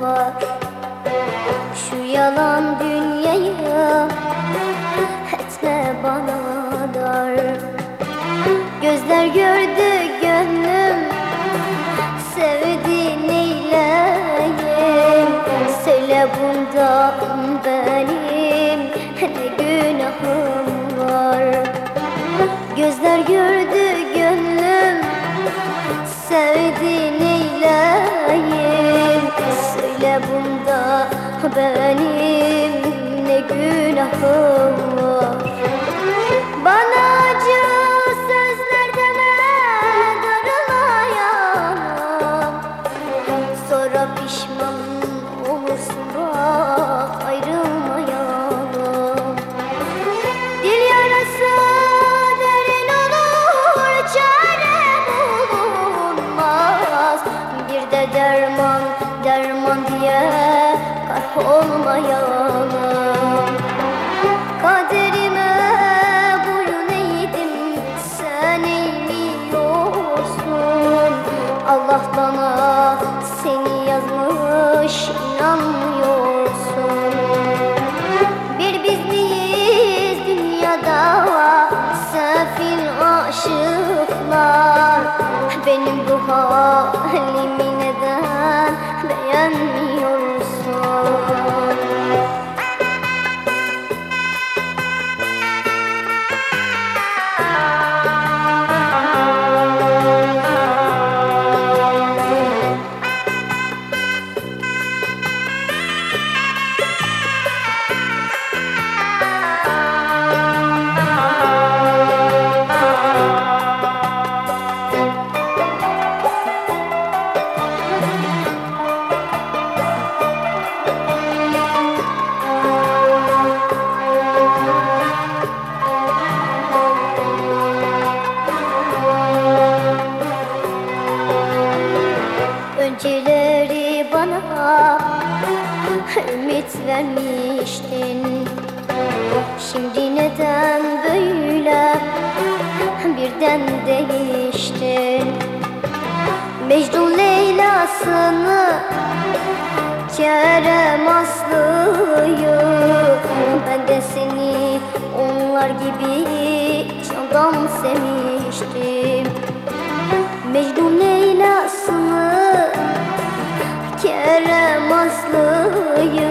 var. Şu yalan dünyayı etme bana dar. Gözler gördü gönlüm sevdi neyleyim Söyle bunda benim ne günahım var? Gözler gördü benim ne günahım olmayalım Kaderime boyun sen eğmiyorsun. Allah bana Önceleri bana ümit vermiştin. Şimdi neden böyle birden değiştin? Mecnun Leyla'sını Kerem Aslı'yı Ben de seni onlar gibi candan sevmiştim. Mecnun Kerem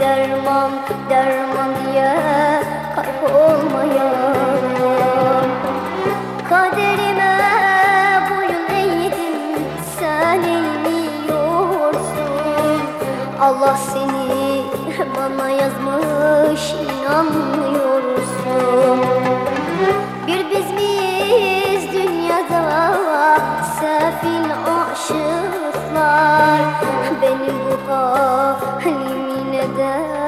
derman derman diye kaybolmayalım Kaderime boyun eğdim sen eğmiyorsun. Allah seni bana yazmış inanmıyorsun. Bir biz miyiz dünyada? Sefil aşıklar. Benim bu halim う。